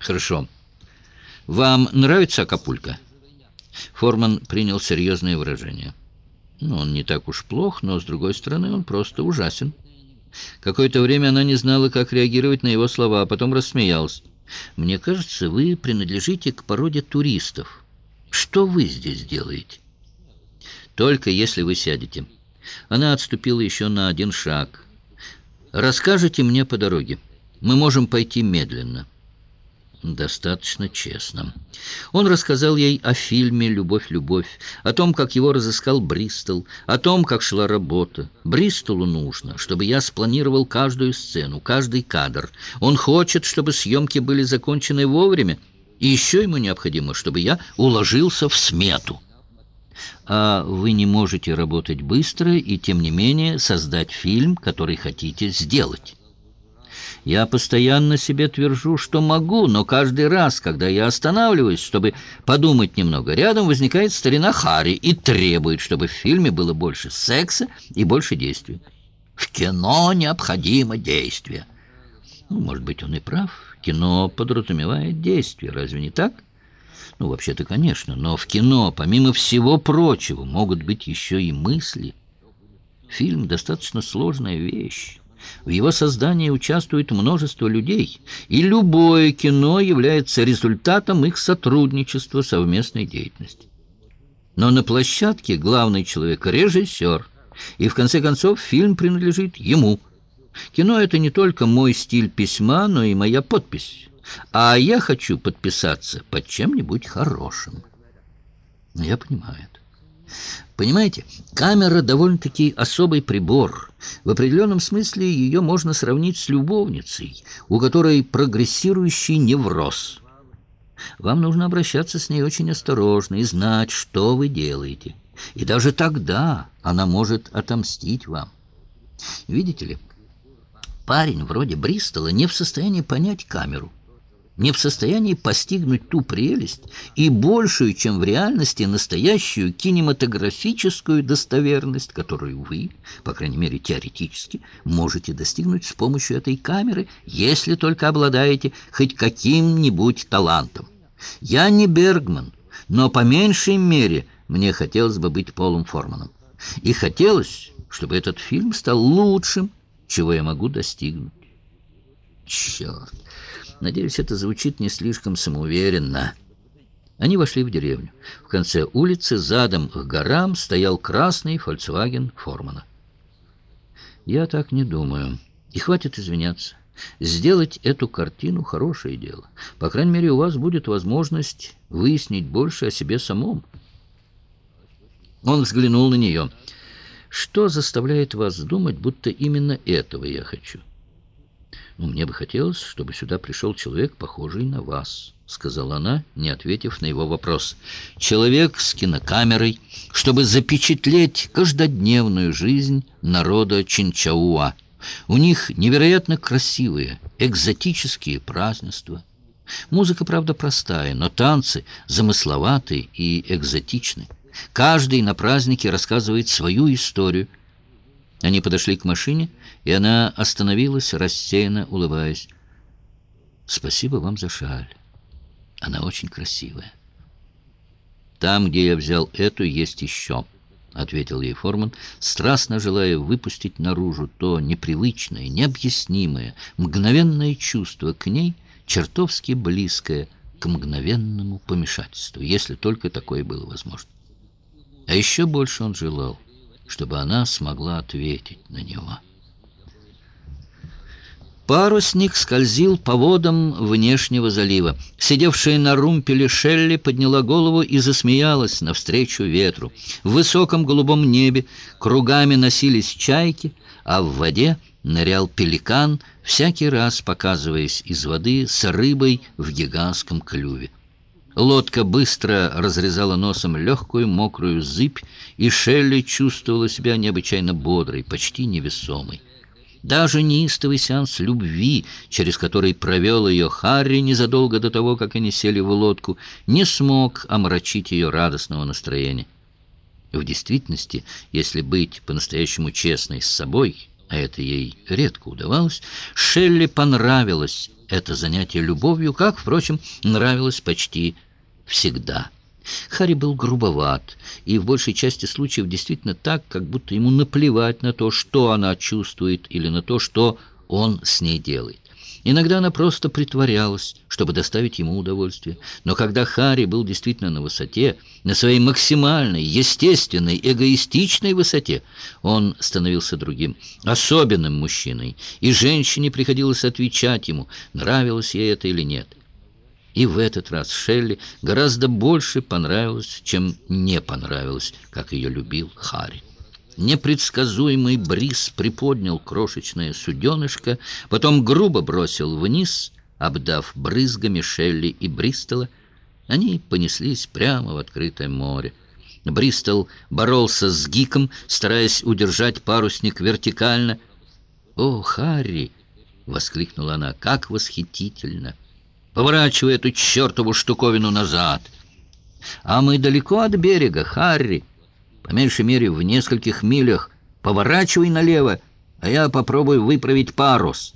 Хорошо. Вам нравится Акапулько? Форман принял серьезное выражение. Ну, он не так уж плох, но, с другой стороны, он просто ужасен. Какое-то время она не знала, как реагировать на его слова, а потом рассмеялась. «Мне кажется, вы принадлежите к породе туристов. Что вы здесь делаете?» «Только если вы сядете». Она отступила еще на один шаг. «Расскажите мне по дороге. Мы можем пойти медленно» достаточно честно. Он рассказал ей о фильме «Любовь, любовь», о том, как его разыскал Бристол, о том, как шла работа. Бристолу нужно, чтобы я спланировал каждую сцену, каждый кадр. Он хочет, чтобы съемки были закончены вовремя, и еще ему необходимо, чтобы я уложился в смету. А вы не можете работать быстро и, тем не менее, создать фильм, который хотите сделать». Я постоянно себе твержу, что могу, но каждый раз, когда я останавливаюсь, чтобы подумать немного, рядом возникает старина Харри и требует, чтобы в фильме было больше секса и больше действия. В кино необходимо действие. Ну, может быть, он и прав. Кино подразумевает действие, разве не так? Ну, вообще-то, конечно, но в кино, помимо всего прочего, могут быть еще и мысли. Фильм достаточно сложная вещь. В его создании участвует множество людей, и любое кино является результатом их сотрудничества, совместной деятельности. Но на площадке главный человек – режиссер, и в конце концов фильм принадлежит ему. Кино – это не только мой стиль письма, но и моя подпись. А я хочу подписаться под чем-нибудь хорошим. Я понимаю это. Понимаете, камера довольно-таки особый прибор. В определенном смысле ее можно сравнить с любовницей, у которой прогрессирующий невроз. Вам нужно обращаться с ней очень осторожно и знать, что вы делаете. И даже тогда она может отомстить вам. Видите ли, парень вроде Бристола не в состоянии понять камеру не в состоянии постигнуть ту прелесть и большую, чем в реальности, настоящую кинематографическую достоверность, которую вы, по крайней мере теоретически, можете достигнуть с помощью этой камеры, если только обладаете хоть каким-нибудь талантом. Я не Бергман, но по меньшей мере мне хотелось бы быть Полом Форманом. И хотелось, чтобы этот фильм стал лучшим, чего я могу достигнуть. Черт! Надеюсь, это звучит не слишком самоуверенно. Они вошли в деревню. В конце улицы, задом к горам, стоял красный «Фольксваген» Формана. «Я так не думаю. И хватит извиняться. Сделать эту картину — хорошее дело. По крайней мере, у вас будет возможность выяснить больше о себе самом». Он взглянул на нее. «Что заставляет вас думать, будто именно этого я хочу?» «Ну, мне бы хотелось, чтобы сюда пришел человек, похожий на вас», — сказала она, не ответив на его вопрос. «Человек с кинокамерой, чтобы запечатлеть каждодневную жизнь народа Чинчауа. У них невероятно красивые, экзотические празднества. Музыка, правда, простая, но танцы замысловатые и экзотичны. Каждый на празднике рассказывает свою историю, они подошли к машине, и она остановилась, рассеянно улыбаясь. «Спасибо вам за шаль. Она очень красивая». «Там, где я взял эту, есть еще», — ответил ей Форман, страстно желая выпустить наружу то непривычное, необъяснимое, мгновенное чувство к ней, чертовски близкое к мгновенному помешательству, если только такое было возможно. А еще больше он желал — чтобы она смогла ответить на него. Парусник скользил по водам внешнего залива. Сидевшая на румпеле Шелли подняла голову и засмеялась навстречу ветру. В высоком голубом небе кругами носились чайки, а в воде нырял пеликан, всякий раз показываясь из воды с рыбой в гигантском клюве. Лодка быстро разрезала носом легкую мокрую зыбь, и Шелли чувствовала себя необычайно бодрой, почти невесомой. Даже неистовый сеанс любви, через который провел ее Харри незадолго до того, как они сели в лодку, не смог омрачить ее радостного настроения. В действительности, если быть по-настоящему честной с собой, а это ей редко удавалось, Шелли понравилось это занятие любовью, как, впрочем, нравилось почти всегда. Харри был грубоват, и в большей части случаев действительно так, как будто ему наплевать на то, что она чувствует, или на то, что он с ней делает. Иногда она просто притворялась, чтобы доставить ему удовольствие. Но когда Харри был действительно на высоте, на своей максимальной, естественной, эгоистичной высоте, он становился другим, особенным мужчиной, и женщине приходилось отвечать ему, нравилось ей это или нет. И в этот раз Шелли гораздо больше понравилось, чем не понравилось, как ее любил Харри. Непредсказуемый бриз приподнял крошечное суденышко, потом грубо бросил вниз, обдав брызгами Шелли и Бристола. Они понеслись прямо в открытое море. Бристол боролся с Гиком, стараясь удержать парусник вертикально. «О, Харри!» — воскликнула она. «Как восхитительно! Поворачивай эту чертову штуковину назад!» «А мы далеко от берега, Харри!» по меньшей мере в нескольких милях. Поворачивай налево, а я попробую выправить парус».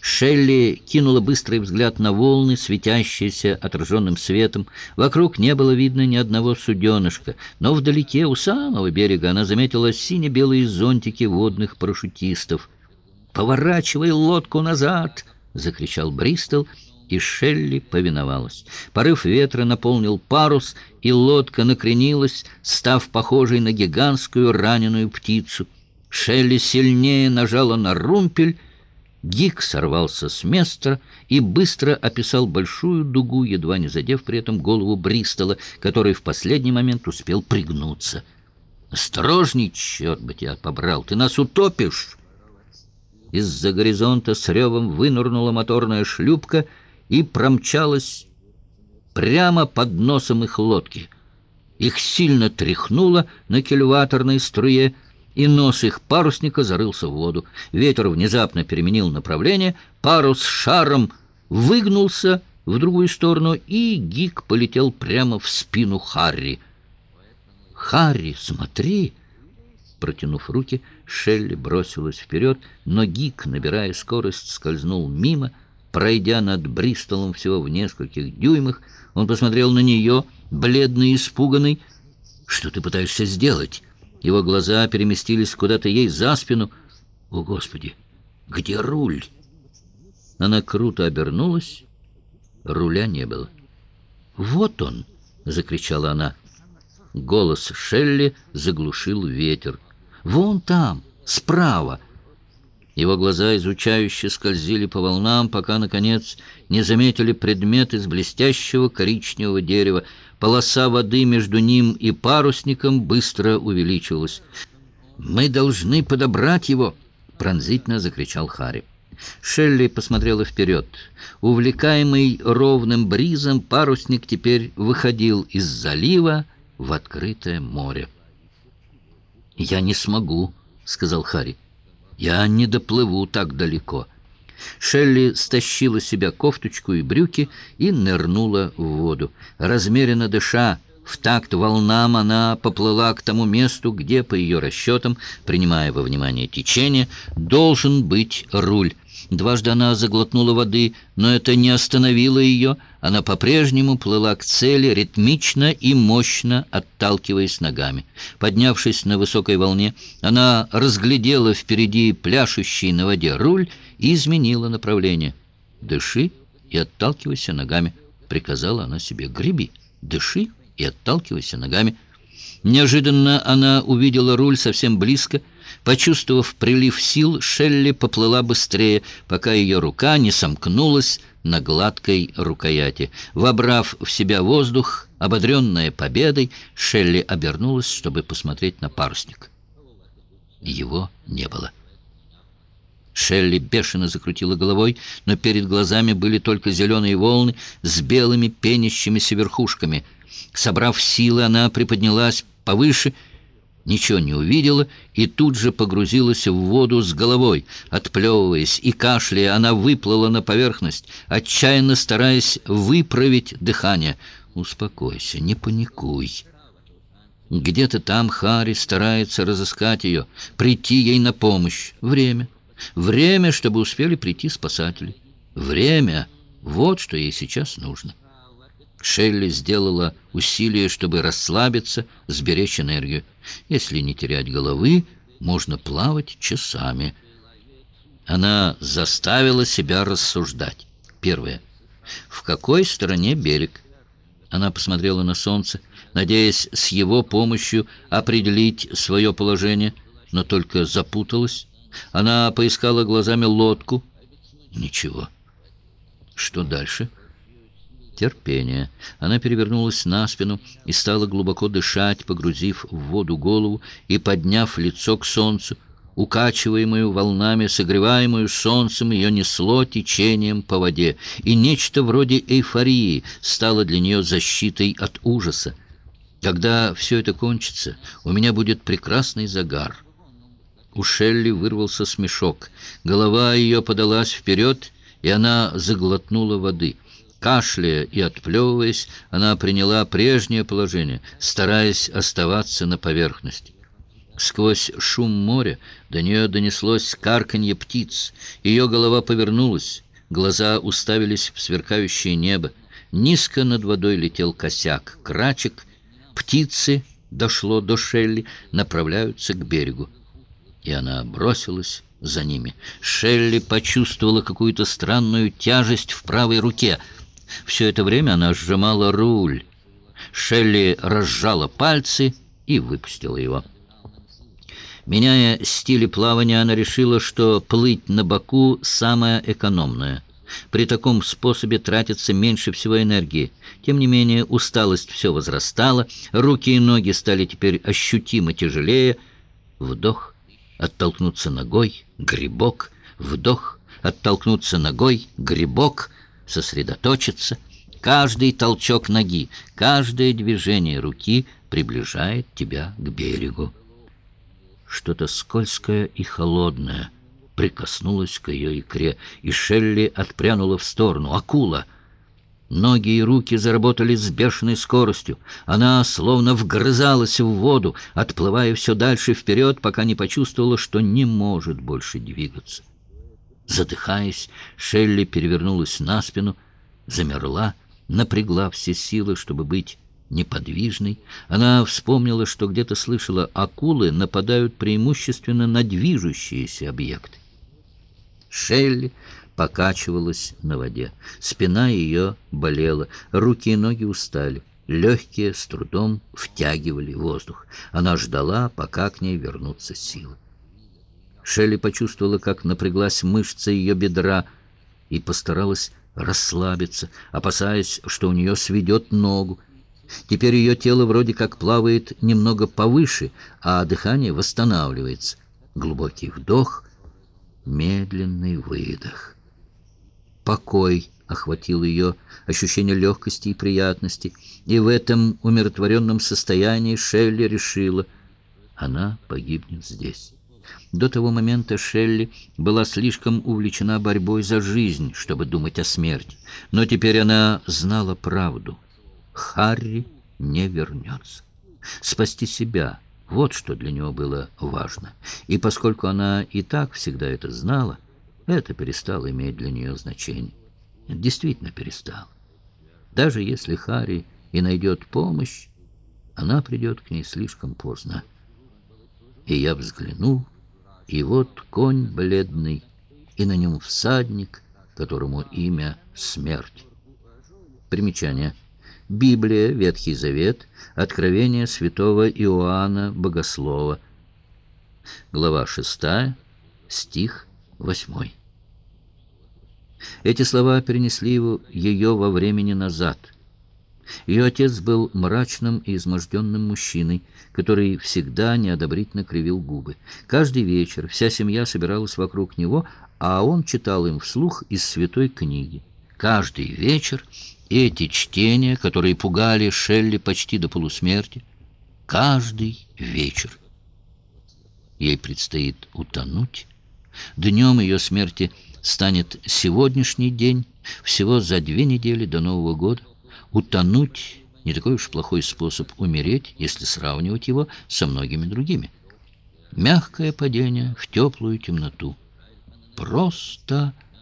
Шелли кинула быстрый взгляд на волны, светящиеся отраженным светом. Вокруг не было видно ни одного суденышка, но вдалеке, у самого берега, она заметила сине-белые зонтики водных парашютистов. «Поворачивай лодку назад!» — закричал Бристол, и Шелли повиновалась. Порыв ветра наполнил парус, и лодка накренилась, став похожей на гигантскую раненую птицу. Шелли сильнее нажала на румпель, Гик сорвался с места и быстро описал большую дугу, едва не задев при этом голову Бристола, который в последний момент успел пригнуться. «Осторожней, черт бы тебя побрал! Ты нас утопишь!» Из-за горизонта с ревом вынырнула моторная шлюпка — и промчалась прямо под носом их лодки. Их сильно тряхнуло на кильваторной струе, и нос их парусника зарылся в воду. Ветер внезапно переменил направление, парус шаром выгнулся в другую сторону, и Гик полетел прямо в спину Харри. «Харри, смотри!» Протянув руки, Шелли бросилась вперед, но Гик, набирая скорость, скользнул мимо, Пройдя над Бристолом всего в нескольких дюймах, он посмотрел на нее, бледный и испуганный. «Что ты пытаешься сделать?» Его глаза переместились куда-то ей за спину. «О, Господи! Где руль?» Она круто обернулась. Руля не было. «Вот он!» — закричала она. Голос Шелли заглушил ветер. «Вон там, справа!» Его глаза изучающе скользили по волнам, пока, наконец, не заметили предмет из блестящего коричневого дерева. Полоса воды между ним и парусником быстро увеличилась. «Мы должны подобрать его!» — пронзительно закричал Харри. Шелли посмотрела вперед. Увлекаемый ровным бризом, парусник теперь выходил из залива в открытое море. «Я не смогу», — сказал Харри. Я не доплыву так далеко. Шелли стащила себя кофточку и брюки и нырнула в воду. Размеренно дыша, в такт волнам она поплыла к тому месту, где, по ее расчетам, принимая во внимание течение, должен быть руль. Дважды она заглотнула воды, но это не остановило ее. Она по-прежнему плыла к цели, ритмично и мощно отталкиваясь ногами. Поднявшись на высокой волне, она разглядела впереди пляшущий на воде руль и изменила направление. «Дыши и отталкивайся ногами», — приказала она себе. «Греби, дыши и отталкивайся ногами». Неожиданно она увидела руль совсем близко, Почувствовав прилив сил, Шелли поплыла быстрее, пока ее рука не сомкнулась на гладкой рукояти. Вобрав в себя воздух, ободренная победой, Шелли обернулась, чтобы посмотреть на парусник. Его не было. Шелли бешено закрутила головой, но перед глазами были только зеленые волны с белыми пенящимися верхушками. Собрав силы, она приподнялась повыше ничего не увидела и тут же погрузилась в воду с головой. Отплевываясь и кашляя, она выплыла на поверхность, отчаянно стараясь выправить дыхание. «Успокойся, не паникуй». Где-то там Хари старается разыскать ее, прийти ей на помощь. Время. Время, чтобы успели прийти спасатели. Время — вот что ей сейчас нужно. Шелли сделала усилие, чтобы расслабиться, сберечь энергию. Если не терять головы, можно плавать часами. Она заставила себя рассуждать. Первое. В какой стороне берег? Она посмотрела на солнце, надеясь с его помощью определить свое положение, но только запуталась. Она поискала глазами лодку. Ничего. Что дальше? Терпение. Она перевернулась на спину и стала глубоко дышать, погрузив в воду голову и подняв лицо к солнцу. Укачиваемую волнами, согреваемую солнцем, ее несло течением по воде, и нечто вроде эйфории стало для нее защитой от ужаса. Когда все это кончится, у меня будет прекрасный загар. У Шелли вырвался смешок. Голова ее подалась вперед, и она заглотнула воды. Кашляя и отплевываясь, она приняла прежнее положение, стараясь оставаться на поверхности. Сквозь шум моря до нее донеслось карканье птиц. Ее голова повернулась, глаза уставились в сверкающее небо. Низко над водой летел косяк. Крачек, птицы, дошло до Шелли, направляются к берегу. И она бросилась за ними. Шелли почувствовала какую-то странную тяжесть в правой руке. Все это время она сжимала руль. Шелли разжала пальцы и выпустила его. Меняя стили плавания, она решила, что плыть на боку самое экономное. При таком способе тратится меньше всего энергии. Тем не менее, усталость все возрастала, руки и ноги стали теперь ощутимо тяжелее. Вдох, оттолкнуться ногой, грибок, вдох, оттолкнуться ногой, грибок, сосредоточиться. Каждый толчок ноги, каждое движение руки приближает тебя к берегу. Что-то скользкое и холодное прикоснулось к ее икре, и Шелли отпрянула в сторону. Акула! Ноги и руки заработали с бешеной скоростью. Она словно вгрызалась в воду, отплывая все дальше вперед, пока не почувствовала, что не может больше двигаться. Задыхаясь, Шелли перевернулась на спину, замерла, напрягла все силы, чтобы быть неподвижной. Она вспомнила, что где-то слышала, акулы нападают преимущественно на движущиеся объекты. Шелли покачивалась на воде. Спина ее болела, руки и ноги устали. Легкие с трудом втягивали воздух. Она ждала, пока к ней вернутся силы. Шелли почувствовала, как напряглась мышца ее бедра, и постаралась расслабиться, опасаясь, что у нее сведет ногу. Теперь ее тело вроде как плавает немного повыше, а дыхание восстанавливается. Глубокий вдох, медленный выдох. Покой охватил ее, ощущение легкости и приятности, и в этом умиротворенном состоянии Шелли решила, она погибнет здесь. До того момента Шелли была слишком увлечена борьбой за жизнь, чтобы думать о смерти. Но теперь она знала правду — Харри не вернется. Спасти себя — вот что для него было важно. И поскольку она и так всегда это знала, это перестало иметь для нее значение. Действительно перестало. Даже если Харри и найдет помощь, она придет к ней слишком поздно. И я взглянул, и вот конь бледный, и на нем всадник, которому имя смерть. Примечание — Библия, Ветхий Завет, Откровение святого Иоанна Богослова. Глава 6, стих 8. Эти слова перенесли его, ее во времени назад. Ее отец был мрачным и изможденным мужчиной, который всегда неодобрительно кривил губы. Каждый вечер вся семья собиралась вокруг него, а он читал им вслух из святой книги. Каждый вечер эти чтения, которые пугали Шелли почти до полусмерти, каждый вечер. Ей предстоит утонуть. Днем ее смерти станет сегодняшний день, всего за две недели до Нового года. Утонуть — не такой уж плохой способ умереть, если сравнивать его со многими другими. Мягкое падение в теплую темноту. Просто